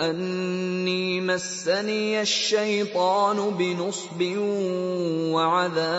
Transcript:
أَنِّي مَسَّنِيَ الشَّيْطَانُ بِنُصْبٍ وَعَذَابٍ.